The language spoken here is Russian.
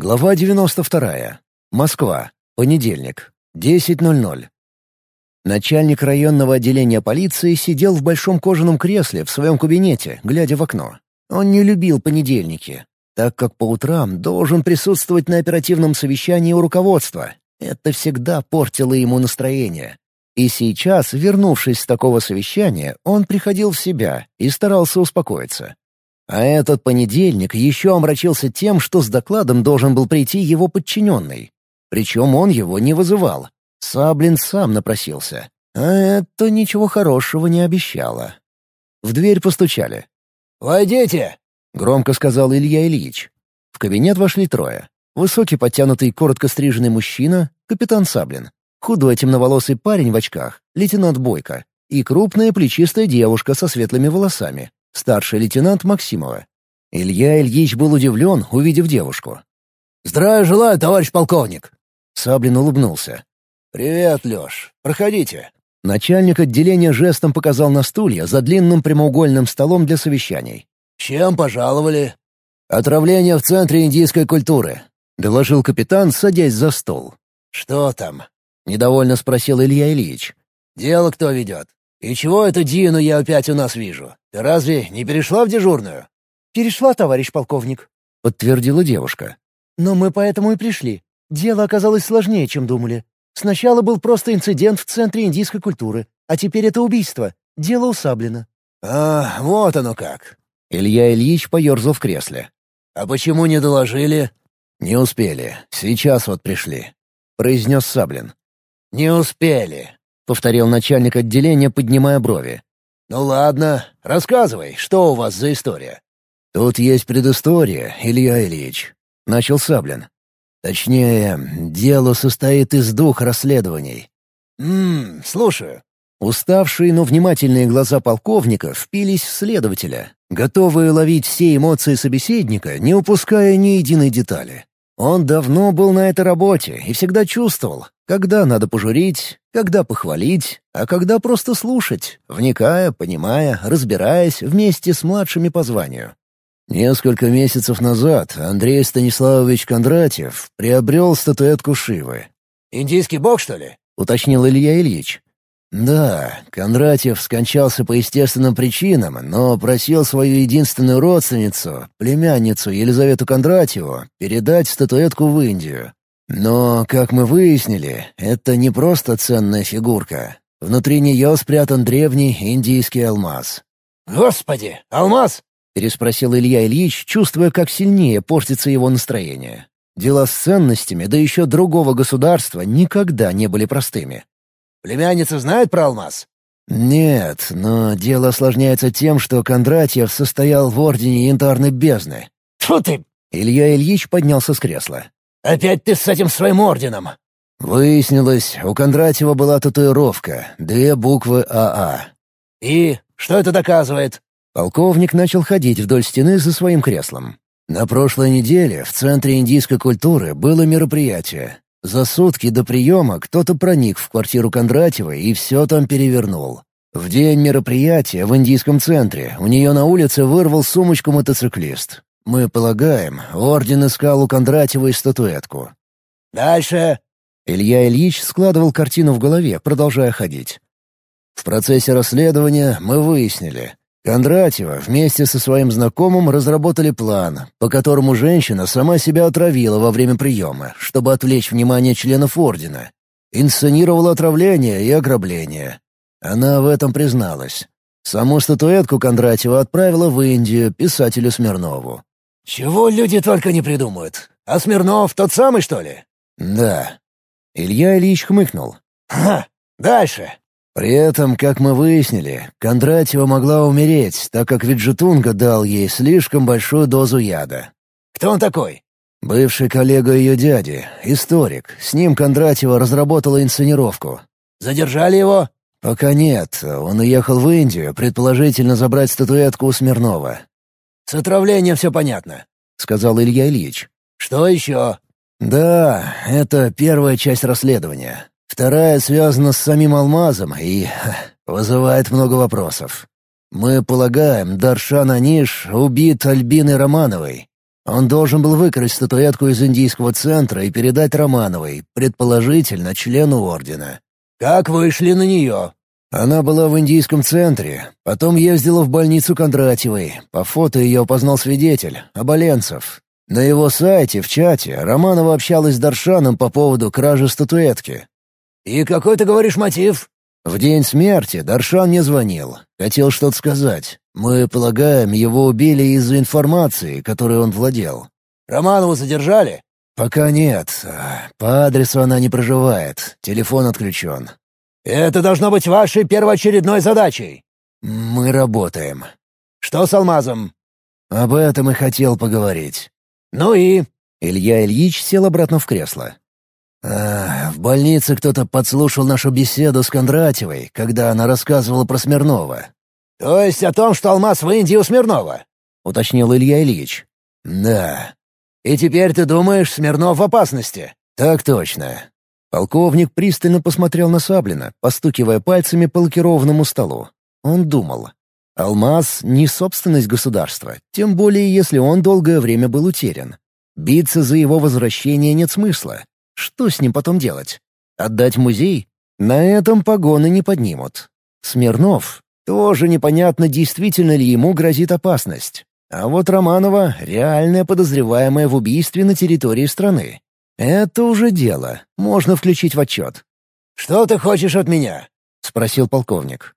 Глава 92. Москва. Понедельник. 10.00. Начальник районного отделения полиции сидел в большом кожаном кресле в своем кабинете, глядя в окно. Он не любил понедельники, так как по утрам должен присутствовать на оперативном совещании у руководства. Это всегда портило ему настроение. И сейчас, вернувшись с такого совещания, он приходил в себя и старался успокоиться. А этот понедельник еще омрачился тем, что с докладом должен был прийти его подчиненный. Причем он его не вызывал. Саблин сам напросился. А это ничего хорошего не обещало. В дверь постучали. «Войдите!» — громко сказал Илья Ильич. В кабинет вошли трое. Высокий, подтянутый, коротко стриженный мужчина, капитан Саблин. Худой темноволосый парень в очках, лейтенант Бойко. И крупная плечистая девушка со светлыми волосами, старший лейтенант Максимова. Илья Ильич был удивлен, увидев девушку. «Здравия желаю, товарищ полковник!» Саблин улыбнулся. «Привет, Лёш. Проходите». Начальник отделения жестом показал на стулья за длинным прямоугольным столом для совещаний. «Чем пожаловали?» «Отравление в Центре индийской культуры», — доложил капитан, садясь за стол. «Что там?» — недовольно спросил Илья Ильич. «Дело кто ведет? И чего эту Дину я опять у нас вижу? Ты разве не перешла в дежурную?» «Перешла, товарищ полковник», — подтвердила девушка. «Но мы поэтому и пришли. Дело оказалось сложнее, чем думали. Сначала был просто инцидент в Центре индийской культуры, а теперь это убийство. Дело усаблено». «А, вот оно как». Илья Ильич поерзал в кресле. «А почему не доложили?» «Не успели. Сейчас вот пришли», — произнес Саблин. «Не успели», — повторил начальник отделения, поднимая брови. «Ну ладно, рассказывай, что у вас за история?» «Тут есть предыстория, Илья Ильич», — начал Саблин. «Точнее, дело состоит из двух расследований». «Ммм, слушаю». Уставшие, но внимательные глаза полковника впились в следователя, готовые ловить все эмоции собеседника, не упуская ни единой детали. Он давно был на этой работе и всегда чувствовал, когда надо пожурить, когда похвалить, а когда просто слушать, вникая, понимая, разбираясь вместе с младшими по званию. Несколько месяцев назад Андрей Станиславович Кондратьев приобрел статуэтку Шивы. «Индийский бог, что ли?» — уточнил Илья Ильич. Да, Кондратьев скончался по естественным причинам, но просил свою единственную родственницу, племянницу Елизавету Кондратьеву, передать статуэтку в Индию. Но, как мы выяснили, это не просто ценная фигурка. Внутри нее спрятан древний индийский алмаз. «Господи, алмаз!» — переспросил Илья Ильич, чувствуя, как сильнее портится его настроение. Дела с ценностями, да еще другого государства, никогда не были простыми. Племянница знает про алмаз?» «Нет, но дело осложняется тем, что Кондратьев состоял в Ордене Янтарной Бездны». «Тьфу ты!» Илья Ильич поднялся с кресла. «Опять ты с этим своим орденом!» Выяснилось, у Кондратьева была татуировка, две буквы АА. «И? Что это доказывает?» Полковник начал ходить вдоль стены за своим креслом. На прошлой неделе в Центре индийской культуры было мероприятие. За сутки до приема кто-то проник в квартиру Кондратьева и все там перевернул. В день мероприятия в индийском центре у нее на улице вырвал сумочку мотоциклист. Мы полагаем, орден искал у Кондратьева и статуэтку. «Дальше?» Илья Ильич складывал картину в голове, продолжая ходить. В процессе расследования мы выяснили, Кондратьева вместе со своим знакомым разработали план, по которому женщина сама себя отравила во время приема, чтобы отвлечь внимание членов Ордена. Инсценировала отравление и ограбление. Она в этом призналась. Саму статуэтку Кондратьева отправила в Индию писателю Смирнову. «Чего люди только не придумают? А Смирнов тот самый, что ли?» «Да». Илья Ильич хмыкнул. «Ха! Дальше!» При этом, как мы выяснили, Кондратьева могла умереть, так как Виджетунга дал ей слишком большую дозу яда. «Кто он такой?» Бывший коллега ее дяди, историк. С ним Кондратьева разработала инсценировку. «Задержали его?» «Пока нет. Он уехал в Индию, предположительно забрать статуэтку у Смирнова». «С отравлением все понятно», — сказал Илья Ильич. «Что еще?» «Да, это первая часть расследования. Вторая связана с самим алмазом и вызывает много вопросов. Мы полагаем, Даршан Аниш убит Альбиной Романовой. Он должен был выкрасть статуэтку из индийского центра и передать Романовой, предположительно, члену ордена. «Как вышли на нее?» Она была в индийском центре, потом ездила в больницу Кондратьевой. По фото ее опознал свидетель, Оболенцев. На его сайте, в чате, Романова общалась с Даршаном по поводу кражи статуэтки. «И какой ты говоришь мотив?» В день смерти Даршан не звонил. Хотел что-то сказать. Мы полагаем, его убили из-за информации, которой он владел. «Романову задержали?» «Пока нет. По адресу она не проживает. Телефон отключен. Это должно быть вашей первоочередной задачей. Мы работаем. Что с алмазом? Об этом и хотел поговорить. Ну и? Илья Ильич сел обратно в кресло. А, в больнице кто-то подслушал нашу беседу с Кондратьевой, когда она рассказывала про Смирнова. То есть о том, что алмаз в Индии у Смирнова? Уточнил Илья Ильич. Да. И теперь ты думаешь, Смирнов в опасности? Так точно. Полковник пристально посмотрел на Саблина, постукивая пальцами по лакированному столу. Он думал. Алмаз — не собственность государства, тем более если он долгое время был утерян. Биться за его возвращение нет смысла. Что с ним потом делать? Отдать музей? На этом погоны не поднимут. Смирнов — тоже непонятно, действительно ли ему грозит опасность. А вот Романова — реальная подозреваемая в убийстве на территории страны. «Это уже дело. Можно включить в отчет». «Что ты хочешь от меня?» — спросил полковник.